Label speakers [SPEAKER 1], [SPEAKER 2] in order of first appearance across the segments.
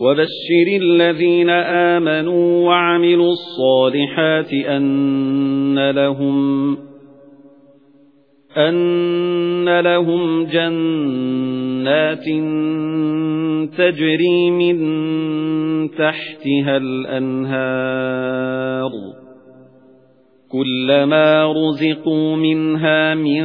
[SPEAKER 1] وَبَشِّرِ الَّذِينَ آمَنُوا وَعَمِلُوا الصَّالِحَاتِ أَنَّ لَهُمْ أَنَّ لَهُمْ جَنَّاتٍ تَجْرِي مِن تَحْتِهَا الْأَنْهَارُ كُلَّمَا رُزِقُوا مِنْهَا مِن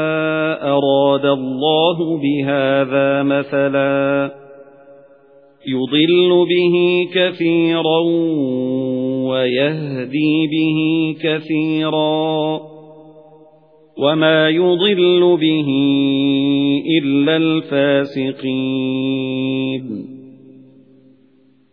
[SPEAKER 1] أَرَادَ اللَّهُ بِهَذَا مَثَلًا يُضِلُّ بِهِ كَثِيرًا وَيَهْدِي بِهِ كَثِيرًا وَمَا يُضِلُّ بِهِ إِلَّا الْفَاسِقِينَ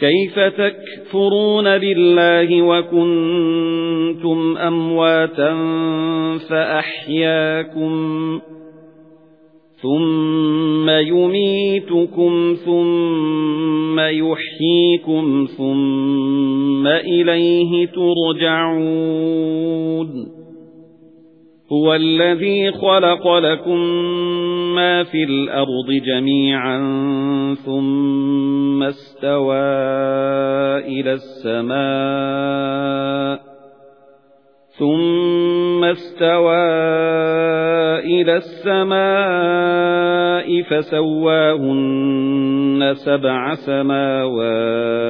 [SPEAKER 1] كَيْفَ تَكْفُرُونَ بِاللَّهِ وَكُنتُمْ أَمْوَاتًا فَأَحْيَاكُمْ ثُمَّ يُمِيتُكُمْ ثُمَّ يُحْيِيكُمْ ثُمَّ إِلَيْهِ تُرْجَعُونَ هُوَ الَّذِي خَلَقَ لَكُم مَّا فِي الْأَرْضِ جَمِيعًا ثُمَّ اسْتَوَى إِلَى السَّمَاءِ ثُمَّ اسْتَوَى إِلَى السَّمَاءِ فَسَوَّاهُنَّ سَبْعَ سَمَاوَاتٍ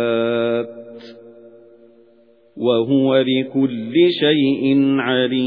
[SPEAKER 1] وَهُوَ بِكُلِّ شَيْءٍ عَلِيمٌ.